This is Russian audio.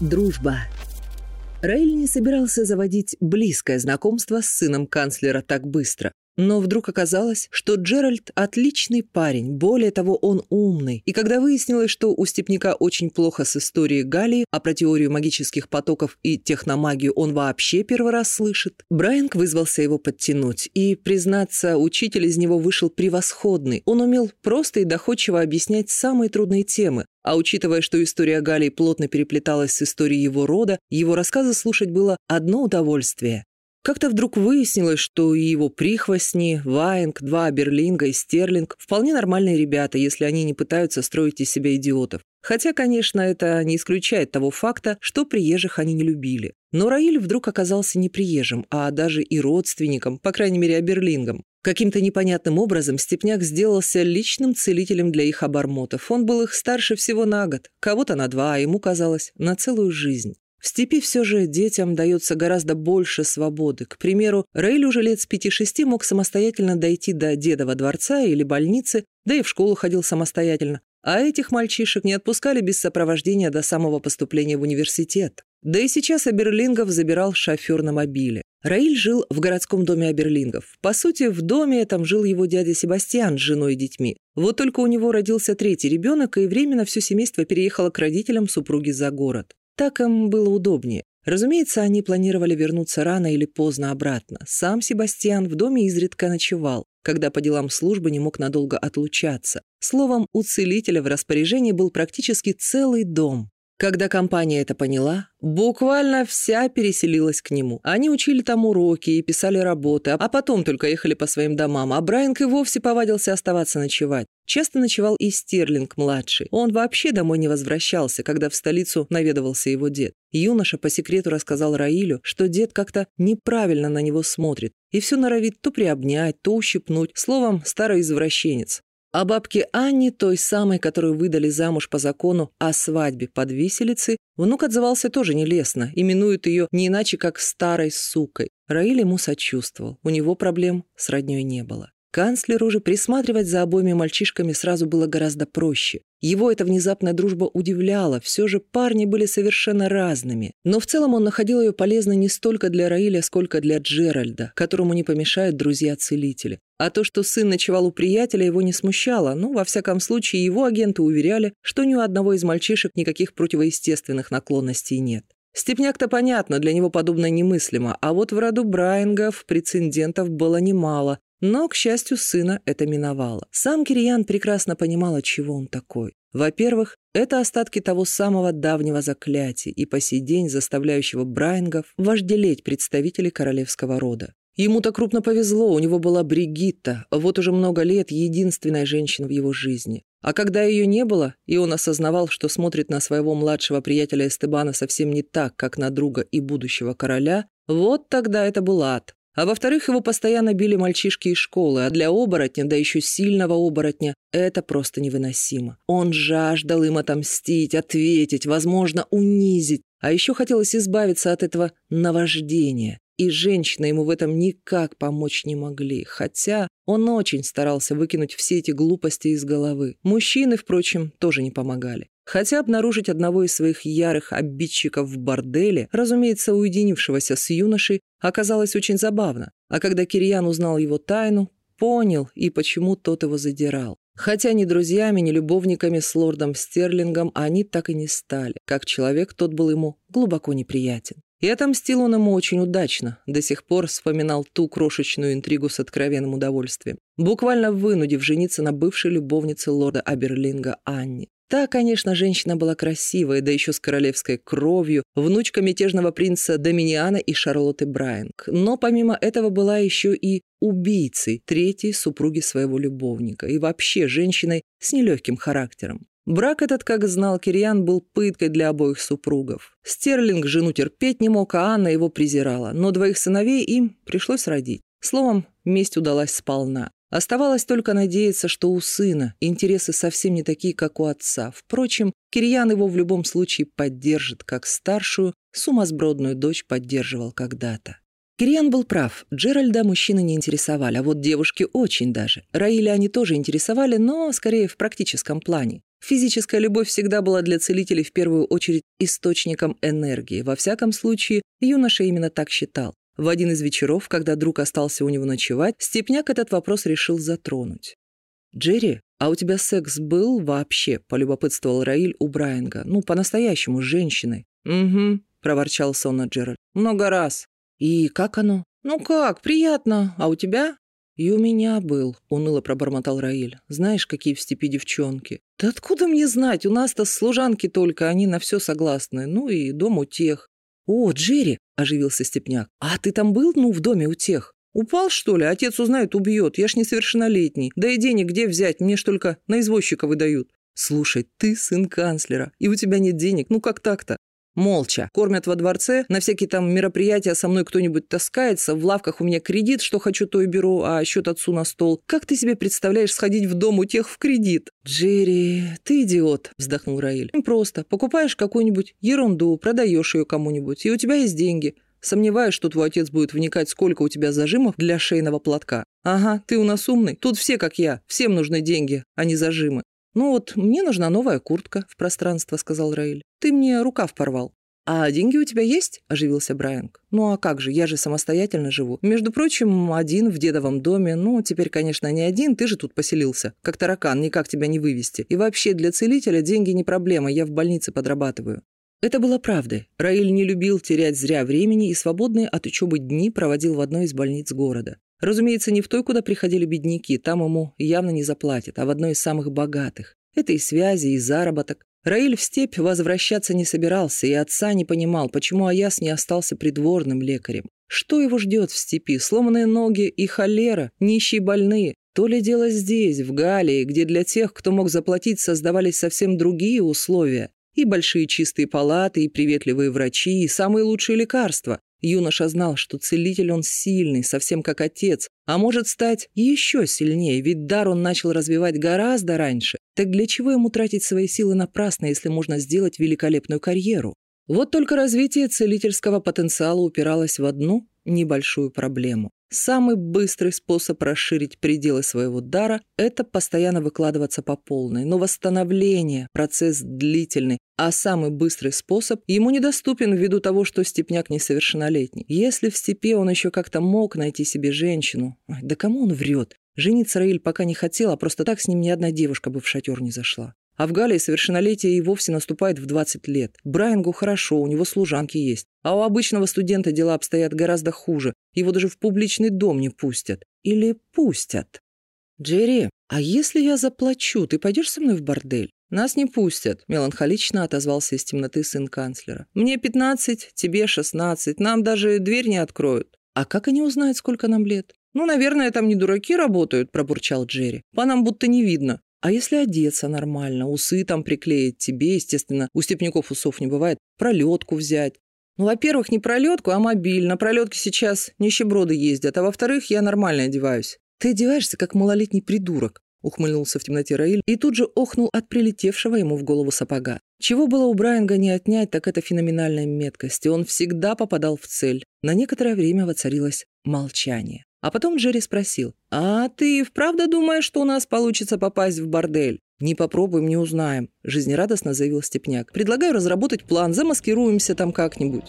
Дружба. Раиль не собирался заводить близкое знакомство с сыном канцлера так быстро. Но вдруг оказалось, что Джеральд – отличный парень, более того, он умный. И когда выяснилось, что у Степняка очень плохо с историей Галии, а про теорию магических потоков и техномагию он вообще первый раз слышит, Брайанг вызвался его подтянуть. И, признаться, учитель из него вышел превосходный. Он умел просто и доходчиво объяснять самые трудные темы, а учитывая, что история Галии плотно переплеталась с историей его рода, его рассказы слушать было одно удовольствие. Как-то вдруг выяснилось, что и его прихвостни, Ваенг, два Берлинга и Стерлинг вполне нормальные ребята, если они не пытаются строить из себя идиотов. Хотя, конечно, это не исключает того факта, что приезжих они не любили. Но Раиль вдруг оказался не приезжим, а даже и родственником, по крайней мере, Аберлингом. Каким-то непонятным образом Степняк сделался личным целителем для их обормотов. Он был их старше всего на год, кого-то на два, а ему казалось, на целую жизнь. В степи все же детям дается гораздо больше свободы. К примеру, Рейль уже лет с пяти-шести мог самостоятельно дойти до дедова дворца или больницы, да и в школу ходил самостоятельно. А этих мальчишек не отпускали без сопровождения до самого поступления в университет. Да и сейчас Аберлингов забирал шофер на мобиле. Раиль жил в городском доме Аберлингов. По сути, в доме этом жил его дядя Себастьян с женой и детьми. Вот только у него родился третий ребенок, и временно все семейство переехало к родителям супруги за город. Так им было удобнее. Разумеется, они планировали вернуться рано или поздно обратно. Сам Себастьян в доме изредка ночевал, когда по делам службы не мог надолго отлучаться. Словом, у целителя в распоряжении был практически целый дом. Когда компания это поняла, буквально вся переселилась к нему. Они учили там уроки и писали работы, а потом только ехали по своим домам, а Брайанг и вовсе повадился оставаться ночевать. Часто ночевал и Стерлинг-младший. Он вообще домой не возвращался, когда в столицу наведывался его дед. Юноша по секрету рассказал Раилю, что дед как-то неправильно на него смотрит и все норовит то приобнять, то ущипнуть, словом, старый извращенец. А бабке Анне, той самой, которую выдали замуж по закону о свадьбе под виселицей, внук отзывался тоже нелестно, именует ее не иначе, как «старой сукой». Раиль ему сочувствовал, у него проблем с родней не было. Канцлеру же присматривать за обоими мальчишками сразу было гораздо проще. Его эта внезапная дружба удивляла, все же парни были совершенно разными. Но в целом он находил ее полезной не столько для Раиля, сколько для Джеральда, которому не помешают друзья-целители. А то, что сын ночевал у приятеля, его не смущало, ну, во всяком случае, его агенты уверяли, что ни у одного из мальчишек никаких противоестественных наклонностей нет. Степняк-то понятно, для него подобное немыслимо, а вот в роду Брайангов прецедентов было немало, но, к счастью, сына это миновало. Сам Кирьян прекрасно понимал, от чего он такой. Во-первых, это остатки того самого давнего заклятия и по сей день заставляющего Брайангов вожделеть представителей королевского рода. Ему-то крупно повезло, у него была Бригитта, вот уже много лет единственная женщина в его жизни. А когда ее не было, и он осознавал, что смотрит на своего младшего приятеля Эстебана совсем не так, как на друга и будущего короля, вот тогда это был ад. А во-вторых, его постоянно били мальчишки из школы, а для оборотня, да еще сильного оборотня, это просто невыносимо. Он жаждал им отомстить, ответить, возможно, унизить. А еще хотелось избавиться от этого наваждения. И женщины ему в этом никак помочь не могли, хотя он очень старался выкинуть все эти глупости из головы. Мужчины, впрочем, тоже не помогали. Хотя обнаружить одного из своих ярых обидчиков в борделе, разумеется, уединившегося с юношей, оказалось очень забавно. А когда Кирьян узнал его тайну, понял и почему тот его задирал. Хотя ни друзьями, ни любовниками с лордом Стерлингом они так и не стали. Как человек, тот был ему глубоко неприятен. И отомстил он ему очень удачно, до сих пор вспоминал ту крошечную интригу с откровенным удовольствием, буквально вынудив жениться на бывшей любовнице лорда Аберлинга Анне. Та, конечно, женщина была красивая, да еще с королевской кровью, внучка мятежного принца Доминиана и Шарлотты Брайанг. Но помимо этого была еще и убийцей третьей супруги своего любовника и вообще женщиной с нелегким характером. Брак этот, как знал Кириан, был пыткой для обоих супругов. Стерлинг жену терпеть не мог, а Анна его презирала, но двоих сыновей им пришлось родить. Словом, месть удалась сполна. Оставалось только надеяться, что у сына интересы совсем не такие, как у отца. Впрочем, Кирьян его в любом случае поддержит, как старшую, сумасбродную дочь поддерживал когда-то. Кирьян был прав. Джеральда мужчины не интересовали, а вот девушки очень даже. Раиля они тоже интересовали, но скорее в практическом плане. Физическая любовь всегда была для целителей в первую очередь источником энергии. Во всяком случае, юноша именно так считал. В один из вечеров, когда друг остался у него ночевать, Степняк этот вопрос решил затронуть. «Джерри, а у тебя секс был вообще?» – полюбопытствовал Раиль у Брайанга. «Ну, по-настоящему, с женщиной». «Угу», – проворчал сонно Джеральд. «Много раз». «И как оно?» «Ну как, приятно. А у тебя?» «И у меня был», — уныло пробормотал Раиль. «Знаешь, какие в степи девчонки?» «Да откуда мне знать? У нас-то служанки только, они на все согласны. Ну и дом у тех». «О, Джерри!» — оживился Степняк. «А ты там был, ну, в доме у тех?» «Упал, что ли? Отец узнает, убьет. Я ж несовершеннолетний. Да и денег где взять? Мне ж только на извозчика выдают». «Слушай, ты сын канцлера, и у тебя нет денег. Ну как так-то?» Молча. Кормят во дворце, на всякие там мероприятия со мной кто-нибудь таскается, в лавках у меня кредит, что хочу, то и беру, а счет отцу на стол. Как ты себе представляешь сходить в дом у тех в кредит? «Джерри, ты идиот», — вздохнул Раиль. «Просто. Покупаешь какую-нибудь ерунду, продаешь ее кому-нибудь, и у тебя есть деньги. Сомневаюсь, что твой отец будет вникать, сколько у тебя зажимов для шейного платка. Ага, ты у нас умный. Тут все как я. Всем нужны деньги, а не зажимы. «Ну вот, мне нужна новая куртка в пространство», — сказал Раиль. «Ты мне рукав порвал». «А деньги у тебя есть?» – оживился Брайанг. «Ну а как же, я же самостоятельно живу. Между прочим, один в дедовом доме. Ну, теперь, конечно, не один, ты же тут поселился. Как таракан, никак тебя не вывести. И вообще, для целителя деньги не проблема, я в больнице подрабатываю». Это было правдой. Раиль не любил терять зря времени и свободные от учебы дни проводил в одной из больниц города. Разумеется, не в той, куда приходили бедняки, там ему явно не заплатят, а в одной из самых богатых. Это и связи, и заработок. Раиль в степь возвращаться не собирался, и отца не понимал, почему Аяс не остался придворным лекарем. Что его ждет в степи? Сломанные ноги и холера, нищие больные. То ли дело здесь, в Галии, где для тех, кто мог заплатить, создавались совсем другие условия. И большие чистые палаты, и приветливые врачи, и самые лучшие лекарства. Юноша знал, что целитель он сильный, совсем как отец, а может стать еще сильнее, ведь дар он начал развивать гораздо раньше. Так для чего ему тратить свои силы напрасно, если можно сделать великолепную карьеру? Вот только развитие целительского потенциала упиралось в одну небольшую проблему. Самый быстрый способ расширить пределы своего дара – это постоянно выкладываться по полной. Но восстановление – процесс длительный, а самый быстрый способ ему недоступен ввиду того, что степняк несовершеннолетний. Если в степи он еще как-то мог найти себе женщину, да кому он врет? Жениться Раиль пока не хотел, а просто так с ним ни одна девушка бы в шатер не зашла. А в Галии совершеннолетие и вовсе наступает в 20 лет. Брайангу хорошо, у него служанки есть. А у обычного студента дела обстоят гораздо хуже. Его даже в публичный дом не пустят. Или пустят. «Джерри, а если я заплачу, ты пойдешь со мной в бордель?» «Нас не пустят», – меланхолично отозвался из темноты сын канцлера. «Мне пятнадцать, тебе шестнадцать, нам даже дверь не откроют». «А как они узнают, сколько нам лет?» «Ну, наверное, там не дураки работают», – пробурчал Джерри. «По нам будто не видно». А если одеться нормально, усы там приклеить тебе, естественно, у степняков усов не бывает, пролетку взять. Ну, во-первых, не пролетку, а мобиль. На пролетке сейчас нищеброды ездят, а во-вторых, я нормально одеваюсь. Ты одеваешься, как малолетний придурок, ухмыльнулся в темноте Раиль и тут же охнул от прилетевшего ему в голову сапога. Чего было у Брайанга не отнять, так это феноменальная меткость, и он всегда попадал в цель. На некоторое время воцарилось молчание. А потом Джерри спросил, «А ты вправду думаешь, что у нас получится попасть в бордель?» «Не попробуем, не узнаем», – жизнерадостно заявил Степняк. «Предлагаю разработать план, замаскируемся там как-нибудь».